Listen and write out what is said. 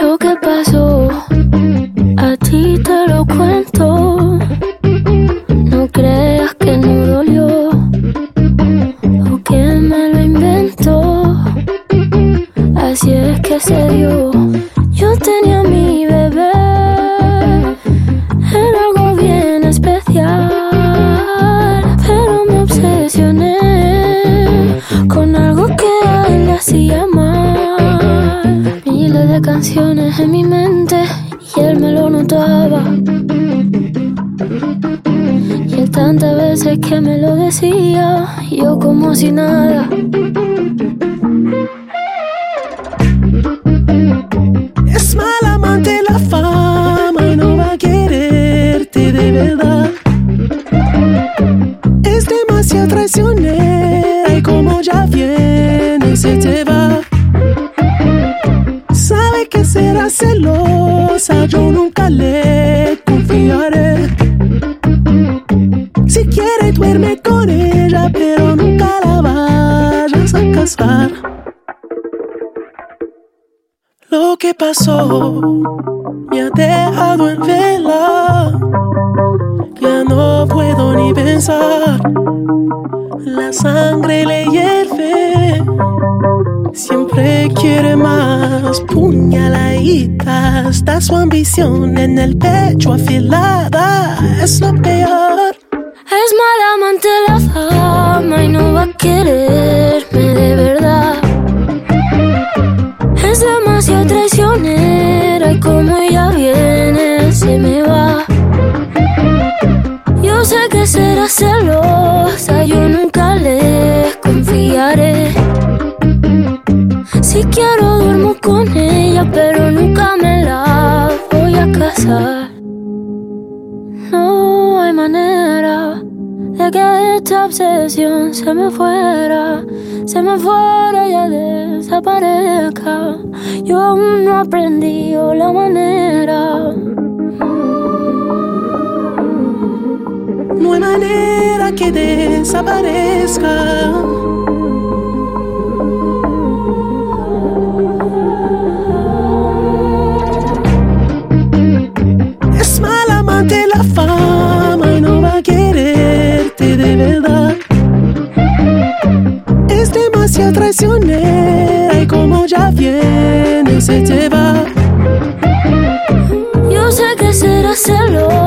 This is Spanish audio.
Lo que pasó, a ti te lo cuento. No creas que no dolió o que me lo inventó. Así es que se dio. Yo tenía canciones en mi mente y él me lo notaba. Y él tantas veces que me lo decía, yo como si nada. Es mal amante la fama y no va a quererte de verdad. Es demasiado traicionera y como ya viene se te va. Celosa, yo nunca le confiaré. Si quiere duerme con ella, pero nunca la vayas a casar. Lo que pasó me ha dejado en vela. Ya no puedo ni pensar. La sangre le hierve. Siempre quiere más puñaladita. Está su ambición en el pecho afilada. Es lo peor. Es mala amante la fama y no va a quererme de verdad. Es demasiado traicionera y como ella viene se me va. Yo sé que será celosa, Si quiero duermo con ella, pero nunca me la voy a casar. No hay manera de que esta obsesión se me fuera, se me fuera y ya desaparezca. Yo aún no aprendí la manera. No hay manera que desaparezca. Es demasiado traicionera y como ya viene se te va. Yo sé que será celosa,